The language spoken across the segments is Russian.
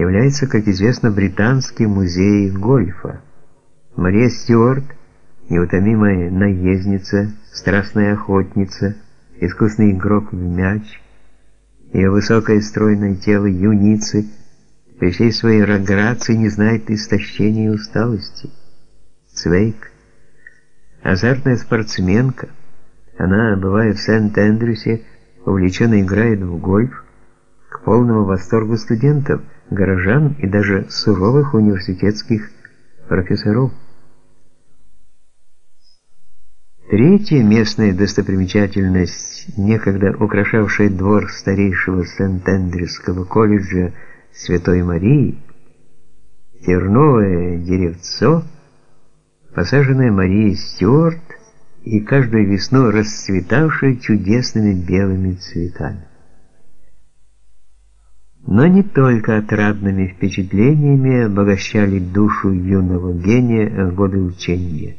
является, как известно, Британский музей гольфа. Мария Стюарт, неутомимая наездница, страстная охотница, искусный игрок в мяч, ее высокое стройное тело юницы при всей своей грации не знает истощения и усталости. Цвейк, азартная спортсменка, она, бывая в Сент-Эндрюсе, увлеченно играет в гольф, к полному восторгу студентов, горожан и даже суровых университетских профессоров. Третья местная достопримечательность, некогда украшавшая двор старейшего Сент-Эндрюсского колледжа Святой Марии, терновое деревцо, посаженное Марией Стюарт и каждую весну расцветавшее чудесными белыми цветами. Но не только отрадными впечатлениями обогащали душу юного гения годы учения.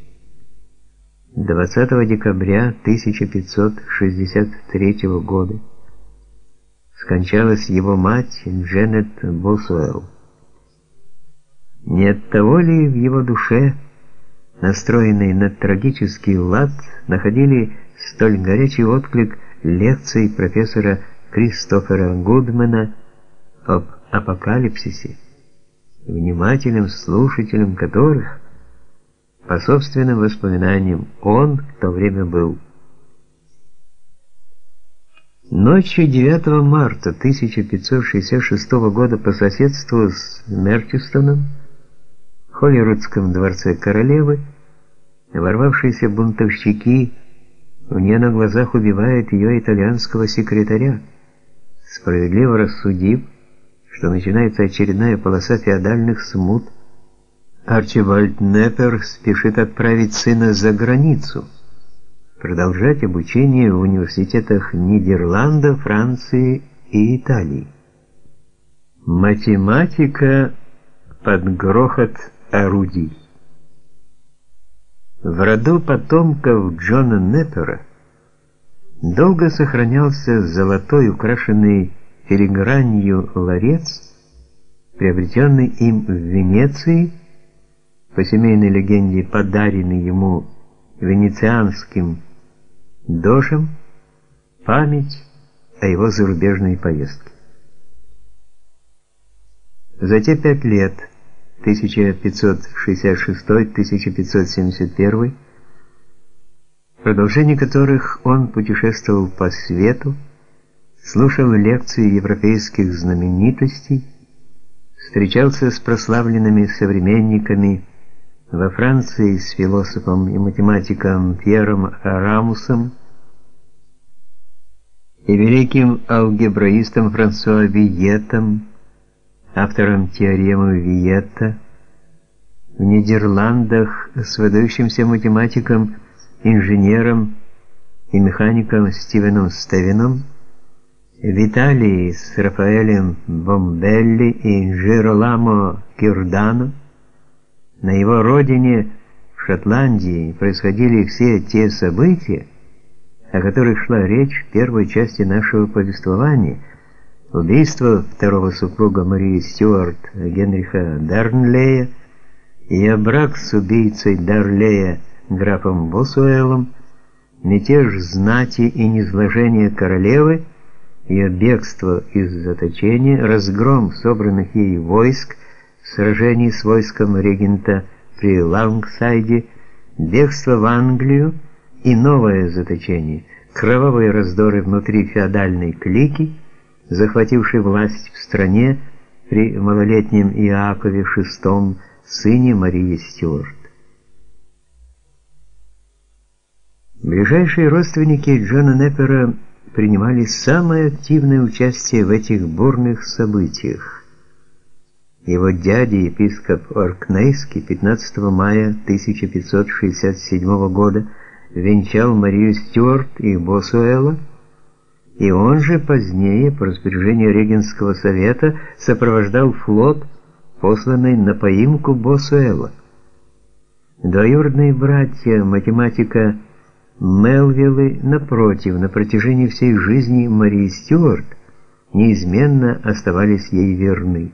20 декабря 1563 года скончалась его мать Дженнет Босуэлл. Не от того ли в его душе, настроенной на трагический лад, находили столь горячий отклик лекций профессора Кристофера Гудмана об апокалипсисе, внимательным слушателем которых, по собственным воспоминаниям, он в то время был. Ночью 9 марта 1566 года по соседству с Мерчистоном, в Холлирудском дворце королевы, ворвавшиеся бунтовщики у нее на глазах убивают ее итальянского секретаря, справедливо рассудив, что начинается очередная полоса феодальных смут, Арчибальд Неппер спешит отправить сына за границу, продолжать обучение в университетах Нидерланда, Франции и Италии. Математика под грохот орудий. В роду потомков Джона Неппера долго сохранялся золотой, украшенный филигранью ларец, приобретенный им в Венеции, по семейной легенде подаренный ему венецианским дожем, память о его зарубежной поездке. За те пять лет, 1566-1571, в которых он путешествовал по свету, слушал лекции европейских знаменитостей, встречался с прославленными современниками во Франции с философом и математиком Пьером Рамусом и великим алгебраистом Франсуа Виетом, автором теоремы Виета, в Нидерландах с выдающимся математиком, инженером и механиком Стивеном Стевеном, в Италии с Рафаэлем Бомбелли и Жироламо Кирдано, на его родине, в Шотландии, происходили все те события, о которых шла речь в первой части нашего повествования. Убийство второго супруга Марии Стюарт Генриха Дарнлея, ее брак с убийцей Дарлея графом Босуэлом, мятеж знати и низложение королевы – ее бегство из заточения, разгром собранных ей войск, сражений с войском регента при Лангсайде, бегство в Англию и новое заточение, кровавые раздоры внутри феодальной клики, захватившей власть в стране при малолетнем Иакове VI, сыне Марии Стюарт. Ближайшие родственники Джона Неппера принимали самое активное участие в этих бурных событиях. Его дядя, епископ Оркнейский, 15 мая 1567 года венчал Марию Стюарт и Босуэла, и он же позднее, по распоряжению Регенского совета, сопровождал флот, посланный на поимку Босуэла. Двоюродные братья, математика Мелвиллы, напротив, на протяжении всей жизни Марии Стюарт неизменно оставались ей верны.